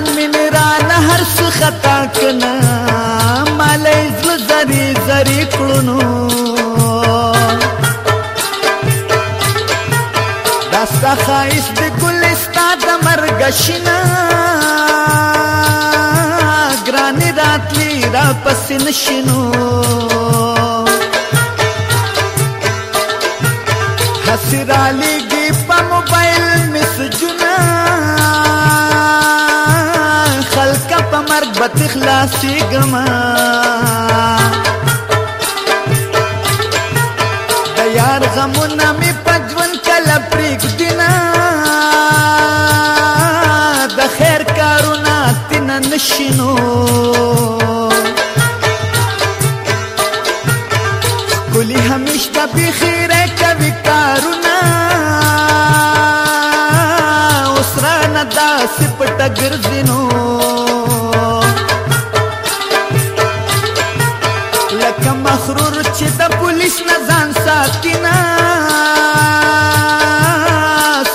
ځان مين رانه هر څه خطا کنا مالې زل زری زری کړونو داستا خایس د ګل ستا د مرګ شنا ګرانې راتلی را پسې نشینو راته خلاصي ګما د یار غمونه می پجون کله پریک دینا د خیر کارونه تن نشینو کلی همیشته به خیره کوي کارونه اوس را نه داسې پټه ګرځینو لکه مخرور چې د پولیس نه ځان ساتینا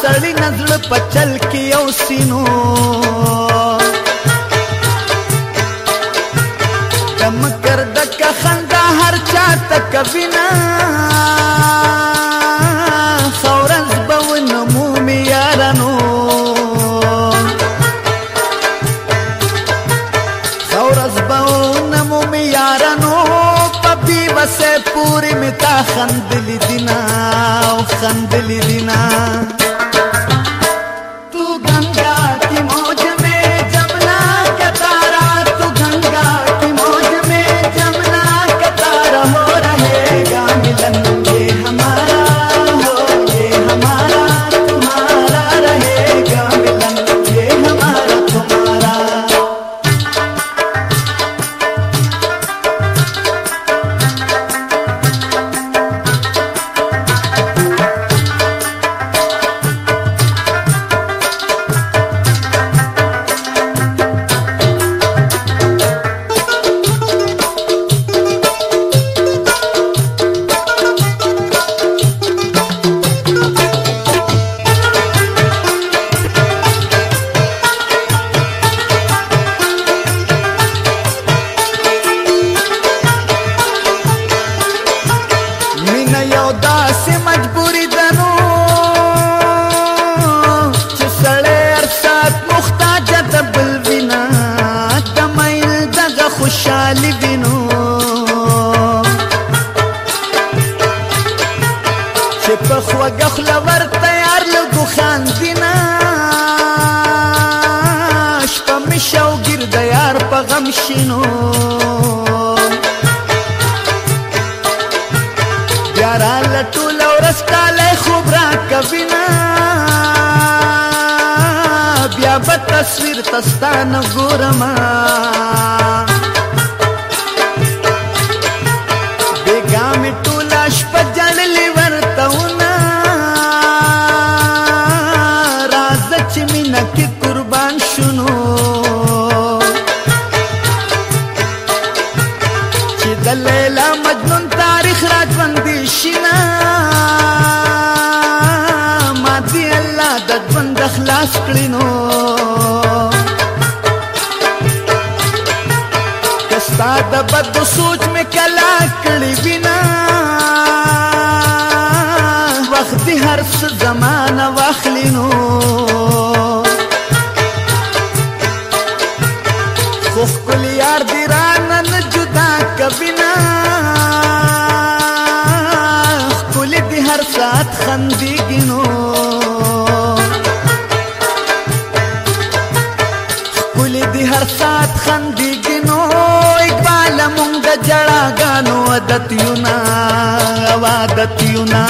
سړی نظر په چل کې او سينو کم کرد که خندا هر چا تک وینا خندل دینا او خندل دینا تو گنگا کی موج میں جمنا کتارا تو गंगा की मौज में जमना कतारा हो रहेगा मिलन ये हमारा हो ये हमारा شینو یارا لټول ورس کاله خوب را کوینا بیا په تصویر تستانه ګورما شینا ما دې الله د ژوند خلاص کړی نو کستا د بد سوچ مې کلا کړی وینا وخت هر څه زمانہ واخلینو دی هر سات خندېږي نو اقبال مونږ د جړاګانو عادت یو نه عادت یو نه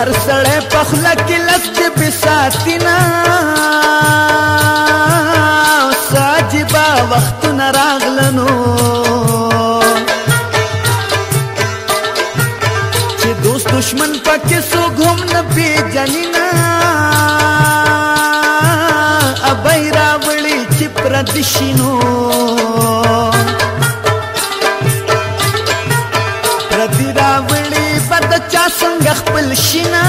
هر سړی پخله کې لست به ساتینا ساجبا وخت نه راغلنو چې دوست دشمن پکې سو غم نه پی جنینا ابای راوړي چې پردشینو دا څنګه خپل شینا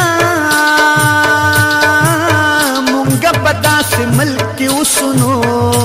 مونږ په داسې ملک کې وسونو